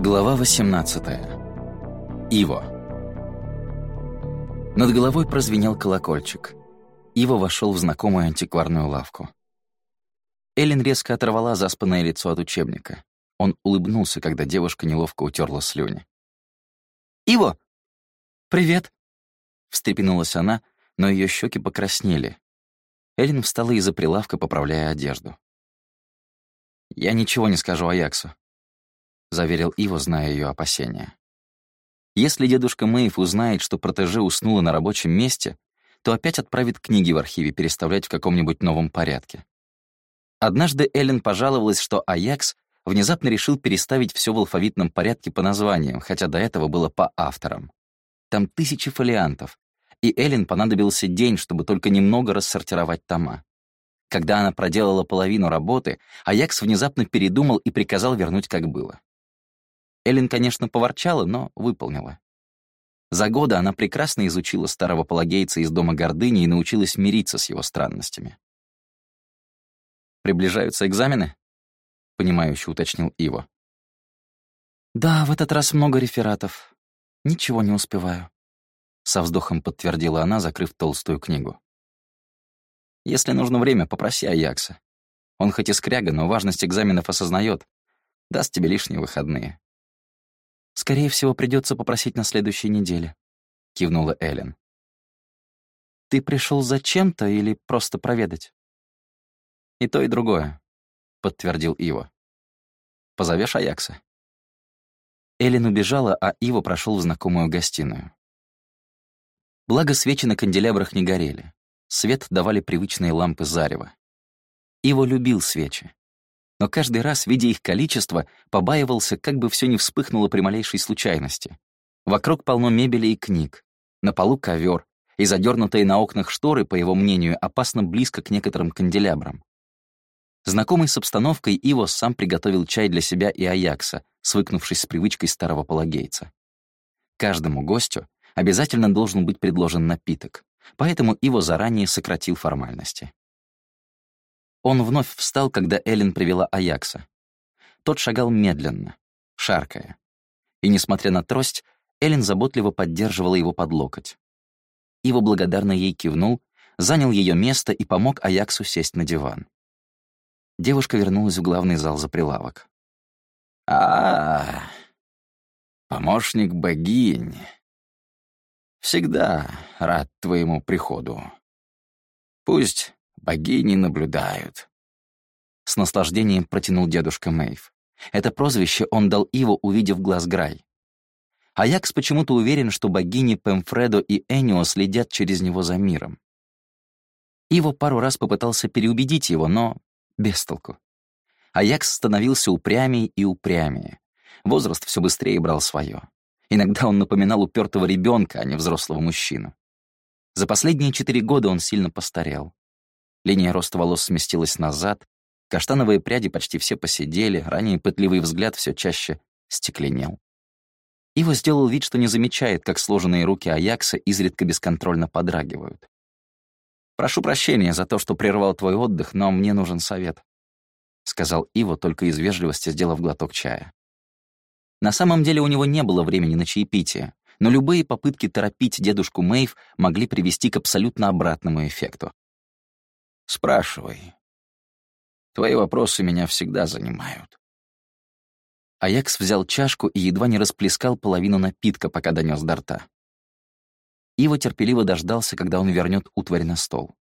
Глава 18. Иво. Над головой прозвенел колокольчик. Иво вошел в знакомую антикварную лавку. Эллен резко оторвала заспанное лицо от учебника. Он улыбнулся, когда девушка неловко утерла слюни. «Иво! Привет!» Встрепенулась она, но ее щеки покраснели. Эллен встала из-за прилавка, поправляя одежду. «Я ничего не скажу Аяксу. — заверил Ива, зная ее опасения. Если дедушка Мэйв узнает, что протеже уснула на рабочем месте, то опять отправит книги в архиве переставлять в каком-нибудь новом порядке. Однажды Эллен пожаловалась, что Аякс внезапно решил переставить все в алфавитном порядке по названиям, хотя до этого было по авторам. Там тысячи фолиантов, и Эллен понадобился день, чтобы только немного рассортировать тома. Когда она проделала половину работы, Аякс внезапно передумал и приказал вернуть как было. Эллен, конечно, поворчала, но выполнила. За годы она прекрасно изучила старого палагейца из Дома Гордыни и научилась мириться с его странностями. «Приближаются экзамены?» — понимающе уточнил Иво. «Да, в этот раз много рефератов. Ничего не успеваю», — со вздохом подтвердила она, закрыв толстую книгу. «Если нужно время, попроси Аякса. Он хоть и скряга, но важность экзаменов осознает. Даст тебе лишние выходные. Скорее всего, придется попросить на следующей неделе», — кивнула Эллен. «Ты пришел зачем-то или просто проведать?» «И то, и другое», — подтвердил Иво. «Позовешь Аякса?» Эллен убежала, а Иво прошел в знакомую гостиную. Благо, свечи на канделябрах не горели. Свет давали привычные лампы зарева. Иво любил свечи но каждый раз, видя их количество, побаивался, как бы все не вспыхнуло при малейшей случайности. Вокруг полно мебели и книг. На полу ковер, и задернутые на окнах шторы, по его мнению, опасно близко к некоторым канделябрам. Знакомый с обстановкой, Иво сам приготовил чай для себя и Аякса, свыкнувшись с привычкой старого палагейца. Каждому гостю обязательно должен быть предложен напиток, поэтому Иво заранее сократил формальности. Он вновь встал, когда Эллен привела Аякса. Тот шагал медленно, шаркая. И, несмотря на трость, Эллен заботливо поддерживала его под локоть. Ива благодарно ей кивнул, занял ее место и помог Аяксу сесть на диван. Девушка вернулась в главный зал за прилавок. а, -а, -а помощник богинь. Всегда рад твоему приходу. Пусть Богини наблюдают. С наслаждением протянул дедушка Мэйв. Это прозвище он дал Иво, увидев глаз Грай. Аякс почему-то уверен, что богини Пемфредо и Энио следят через него за миром. Иво пару раз попытался переубедить его, но без толку. Аякс становился упрямее и упрямее. Возраст все быстрее брал свое. Иногда он напоминал упертого ребенка, а не взрослого мужчину. За последние четыре года он сильно постарел. Линия роста волос сместилась назад, каштановые пряди почти все посидели, ранее пытливый взгляд все чаще стекленел. Ива сделал вид, что не замечает, как сложенные руки Аякса изредка бесконтрольно подрагивают. «Прошу прощения за то, что прервал твой отдых, но мне нужен совет», — сказал Ива, только из вежливости сделав глоток чая. На самом деле у него не было времени на чаепитие, но любые попытки торопить дедушку Мэйв могли привести к абсолютно обратному эффекту. Спрашивай. Твои вопросы меня всегда занимают. Аякс взял чашку и едва не расплескал половину напитка, пока донес до рта. Ива терпеливо дождался, когда он вернет утварь на стол.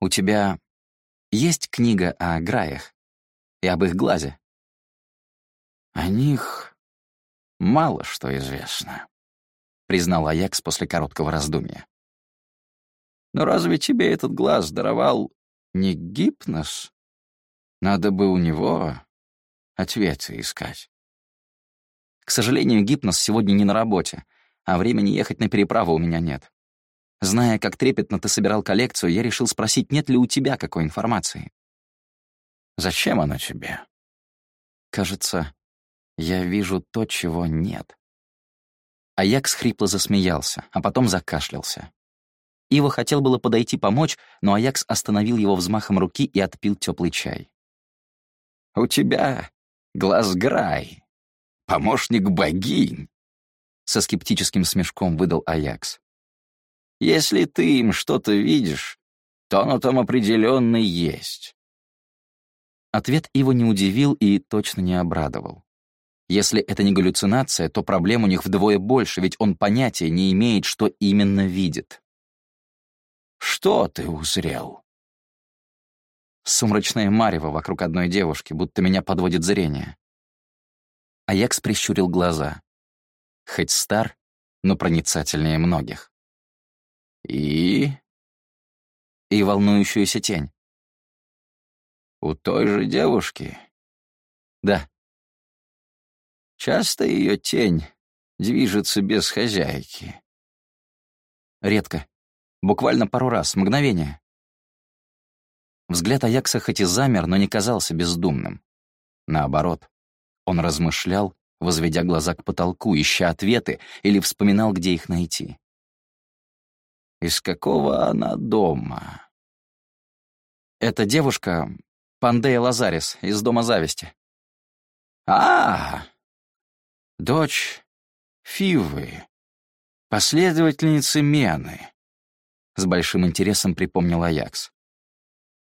«У тебя есть книга о Граях и об их глазе?» «О них мало что известно», — признал Аякс после короткого раздумья. Но разве тебе этот глаз даровал не гипноз? Надо бы у него ответы искать. К сожалению, гипноз сегодня не на работе, а времени ехать на переправу у меня нет. Зная, как трепетно ты собирал коллекцию, я решил спросить, нет ли у тебя какой информации. Зачем она тебе? Кажется, я вижу то, чего нет. Аякс хрипло засмеялся, а потом закашлялся. Ива хотел было подойти помочь, но Аякс остановил его взмахом руки и отпил теплый чай. «У тебя глаз Грай. помощник богинь!» Со скептическим смешком выдал Аякс. «Если ты им что-то видишь, то оно там определенно есть». Ответ его не удивил и точно не обрадовал. Если это не галлюцинация, то проблем у них вдвое больше, ведь он понятия не имеет, что именно видит. «Что ты узрел?» Сумрачное марево вокруг одной девушки, будто меня подводит зрение. Аякс прищурил глаза. Хоть стар, но проницательнее многих. «И?» И волнующуюся тень. «У той же девушки?» «Да». Часто ее тень движется без хозяйки. Редко. Буквально пару раз, мгновение. Взгляд Аякса хоть и замер, но не казался бездумным. Наоборот, он размышлял, возведя глаза к потолку, ища ответы или вспоминал, где их найти. «Из какого она дома?» «Это девушка Пандея Лазарис из Дома Зависти». «А, дочь Фивы, последовательницы Мены», — с большим интересом припомнил Аякс.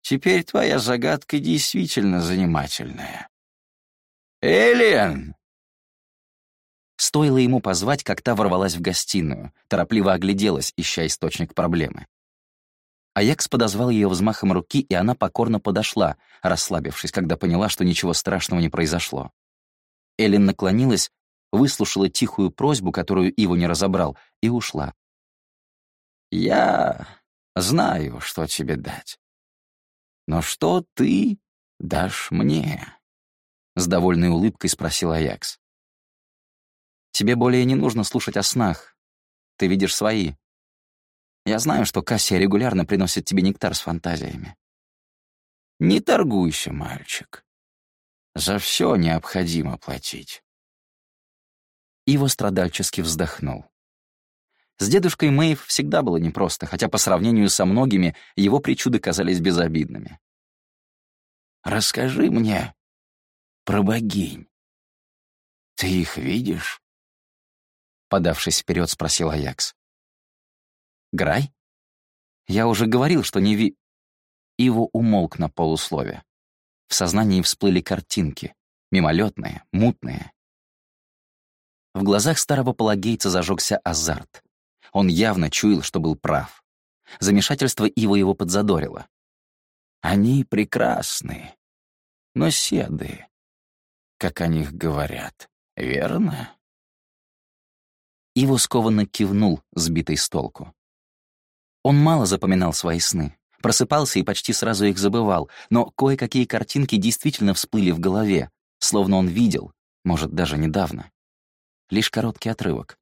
«Теперь твоя загадка действительно занимательная». «Элиан!» Стоило ему позвать, как та ворвалась в гостиную, торопливо огляделась, ища источник проблемы. Аякс подозвал ее взмахом руки, и она покорно подошла, расслабившись, когда поняла, что ничего страшного не произошло. Эллен наклонилась, выслушала тихую просьбу, которую Иво не разобрал, и ушла. «Я знаю, что тебе дать. Но что ты дашь мне?» С довольной улыбкой спросил Аякс. «Тебе более не нужно слушать о снах. Ты видишь свои. Я знаю, что Кассия регулярно приносит тебе нектар с фантазиями». «Не торгуйся, мальчик. За все необходимо платить». Иво страдальчески вздохнул. С дедушкой Мэйв всегда было непросто, хотя по сравнению со многими его причуды казались безобидными. «Расскажи мне про богинь. Ты их видишь?» Подавшись вперед, спросил Аякс. «Грай? Я уже говорил, что не ви...» Иво умолк на полуслове. В сознании всплыли картинки, мимолетные, мутные. В глазах старого палагейца зажегся азарт. Он явно чуял, что был прав. Замешательство Ива его подзадорило. «Они прекрасны, но седые, как о них говорят, верно?» Иво скованно кивнул, сбитый с толку. Он мало запоминал свои сны, просыпался и почти сразу их забывал, но кое-какие картинки действительно всплыли в голове, словно он видел, может, даже недавно лишь короткий отрывок.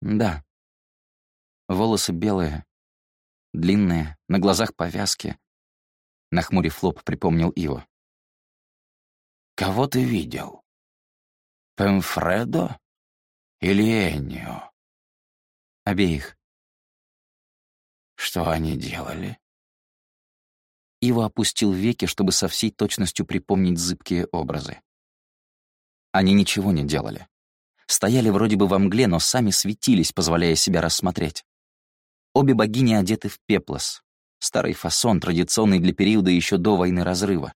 Да. Волосы белые, длинные, на глазах повязки. Нахмурив лоб, припомнил Иво. «Кого ты видел? Пемфредо или Эннио?» «Обеих». «Что они делали?» Ива опустил веки, чтобы со всей точностью припомнить зыбкие образы. Они ничего не делали стояли вроде бы во мгле, но сами светились, позволяя себя рассмотреть. Обе богини одеты в пеплос. Старый фасон, традиционный для периода еще до войны разрыва.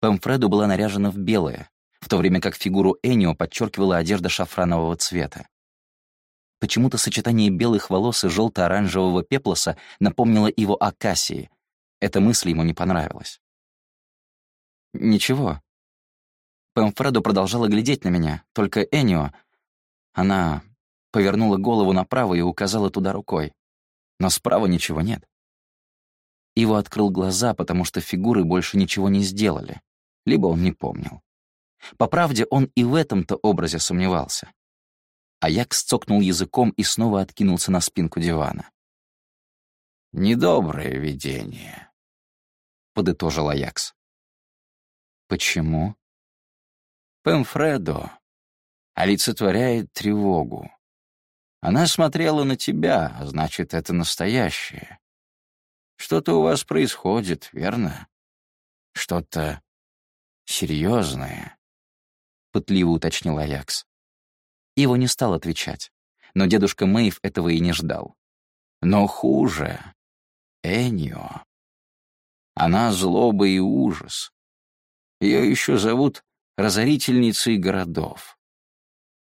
Пемфреду была наряжена в белое, в то время как фигуру Энио подчеркивала одежда шафранового цвета. Почему-то сочетание белых волос и желто-оранжевого пеплоса напомнило его о Кассии. Эта мысль ему не понравилась. «Ничего». Пемфредо продолжала глядеть на меня, только Энио, она повернула голову направо и указала туда рукой. Но справа ничего нет. Иво открыл глаза, потому что фигуры больше ничего не сделали. Либо он не помнил. По правде, он и в этом-то образе сомневался. Аякс цокнул языком и снова откинулся на спинку дивана. «Недоброе видение», — подытожил Аякс. «Почему?» «Пемфредо олицетворяет тревогу. Она смотрела на тебя, а значит, это настоящее. Что-то у вас происходит, верно? Что-то серьезное. пытливо уточнил Аякс. Его не стал отвечать, но дедушка Мэйв этого и не ждал. Но хуже. Энио. Она злоба и ужас. Ее еще зовут разорительницей городов.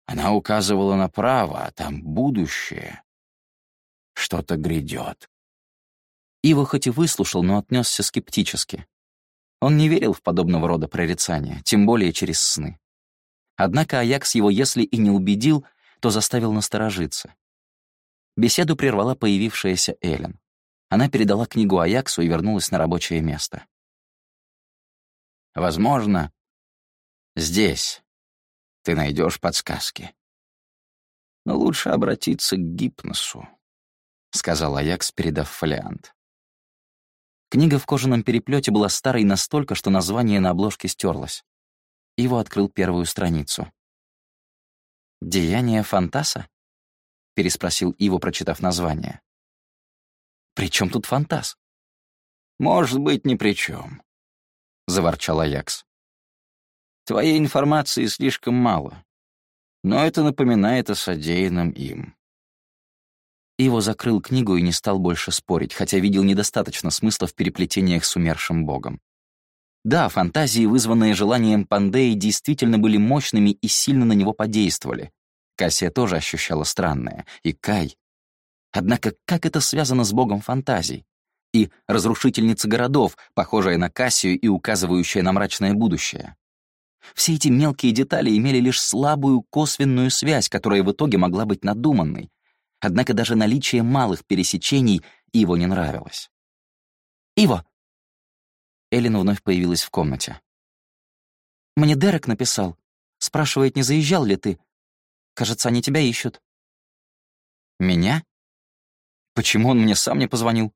Она указывала направо, а там будущее. Что-то грядет. Ива хоть и выслушал, но отнесся скептически. Он не верил в подобного рода прорицания, тем более через сны. Однако Аякс его, если и не убедил, то заставил насторожиться. Беседу прервала появившаяся Эллен. Она передала книгу Аяксу и вернулась на рабочее место. «Возможно, здесь ты найдешь подсказки. Но лучше обратиться к гипносу», — сказал Аякс, передав фолиант. Книга в кожаном переплете была старой настолько, что название на обложке стерлось. Иво открыл первую страницу. «Деяние Фантаса?» — переспросил Иво, прочитав название. «При чем тут Фантас?» «Может быть, ни при чем», — заворчал Аякс. «Твоей информации слишком мало, но это напоминает о содеянном им. Иво закрыл книгу и не стал больше спорить, хотя видел недостаточно смысла в переплетениях с умершим богом. Да, фантазии, вызванные желанием Пандеи, действительно были мощными и сильно на него подействовали. Кассия тоже ощущала странное. И Кай. Однако как это связано с богом фантазий? И разрушительница городов, похожая на Кассию и указывающая на мрачное будущее. Все эти мелкие детали имели лишь слабую косвенную связь, которая в итоге могла быть надуманной, Однако даже наличие малых пересечений его не нравилось. «Иво!» Эллен вновь появилась в комнате. «Мне Дерек написал. Спрашивает, не заезжал ли ты. Кажется, они тебя ищут». «Меня? Почему он мне сам не позвонил?»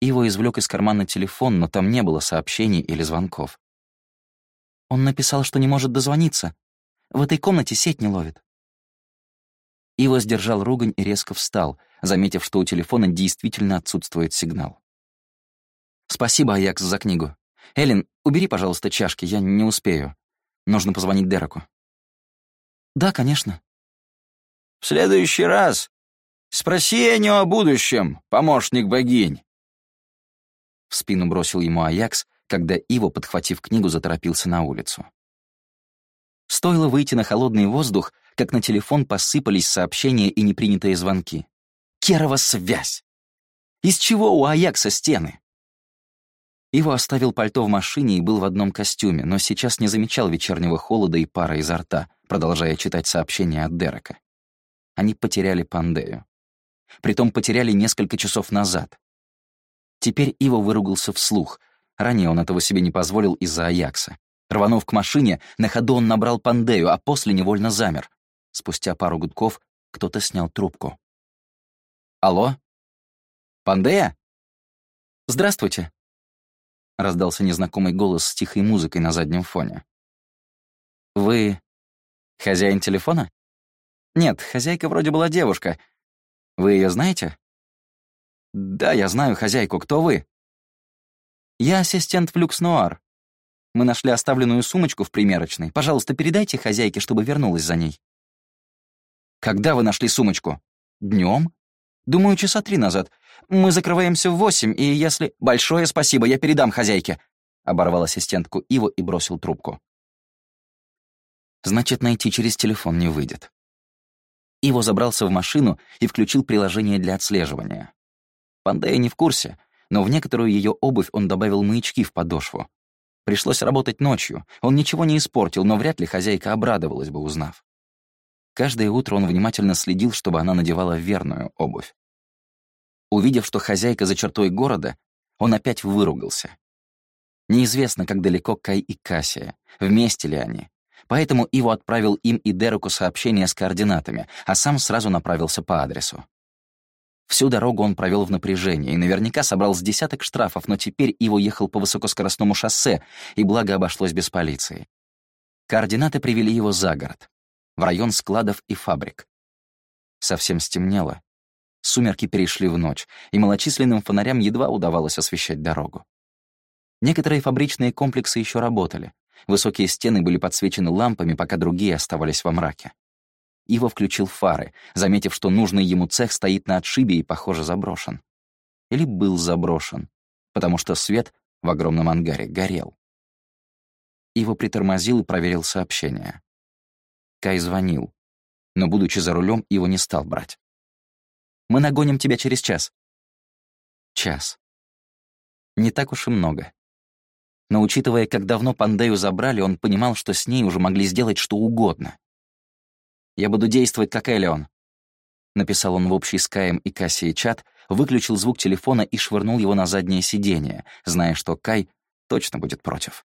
Иво извлек из кармана телефон, но там не было сообщений или звонков. Он написал, что не может дозвониться. В этой комнате сеть не ловит. Ива сдержал ругань и резко встал, заметив, что у телефона действительно отсутствует сигнал. «Спасибо, Аякс, за книгу. Эллен, убери, пожалуйста, чашки, я не успею. Нужно позвонить Дереку». «Да, конечно». «В следующий раз спроси о нем о будущем, помощник богинь». В спину бросил ему Аякс, когда Иво, подхватив книгу, заторопился на улицу. Стоило выйти на холодный воздух, как на телефон посыпались сообщения и непринятые звонки. Керова связь! Из чего у Аякса стены? Иво оставил пальто в машине и был в одном костюме, но сейчас не замечал вечернего холода и пара изо рта, продолжая читать сообщения от Дерека. Они потеряли Пандею. Притом потеряли несколько часов назад. Теперь Иво выругался вслух. Ранее он этого себе не позволил из-за Аякса. Рванув к машине, на ходу он набрал Пандею, а после невольно замер. Спустя пару гудков кто-то снял трубку. «Алло? Пандея?» «Здравствуйте», — раздался незнакомый голос с тихой музыкой на заднем фоне. «Вы хозяин телефона?» «Нет, хозяйка вроде была девушка. Вы ее знаете?» «Да, я знаю хозяйку. Кто вы?» «Я ассистент в Люкс Нуар. Мы нашли оставленную сумочку в примерочной. Пожалуйста, передайте хозяйке, чтобы вернулась за ней». Когда вы нашли сумочку? Днем? Думаю, часа три назад. Мы закрываемся в восемь, и если... Большое спасибо, я передам хозяйке. Оборвал ассистентку Иву и бросил трубку. Значит, найти через телефон не выйдет. Иво забрался в машину и включил приложение для отслеживания. Пандея не в курсе, но в некоторую ее обувь он добавил маячки в подошву. Пришлось работать ночью. Он ничего не испортил, но вряд ли хозяйка обрадовалась бы, узнав. Каждое утро он внимательно следил, чтобы она надевала верную обувь. Увидев, что хозяйка за чертой города, он опять выругался. Неизвестно, как далеко Кай и Кассия, вместе ли они. Поэтому Иво отправил им и Дереку сообщение с координатами, а сам сразу направился по адресу. Всю дорогу он провел в напряжении и наверняка собрал с десяток штрафов, но теперь Иво ехал по высокоскоростному шоссе, и благо обошлось без полиции. Координаты привели его за город в район складов и фабрик. Совсем стемнело. Сумерки перешли в ночь, и малочисленным фонарям едва удавалось освещать дорогу. Некоторые фабричные комплексы еще работали, Высокие стены были подсвечены лампами, пока другие оставались во мраке. Ива включил фары, заметив, что нужный ему цех стоит на отшибе и, похоже, заброшен. Или был заброшен, потому что свет в огромном ангаре горел. Ива притормозил и проверил сообщение. Кай звонил, но, будучи за рулем, его не стал брать. «Мы нагоним тебя через час». Час. Не так уж и много. Но учитывая, как давно Пандею забрали, он понимал, что с ней уже могли сделать что угодно. «Я буду действовать, как Элеон», — написал он в общий с Каем и Кассией чат, выключил звук телефона и швырнул его на заднее сиденье, зная, что Кай точно будет против.